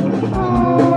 Música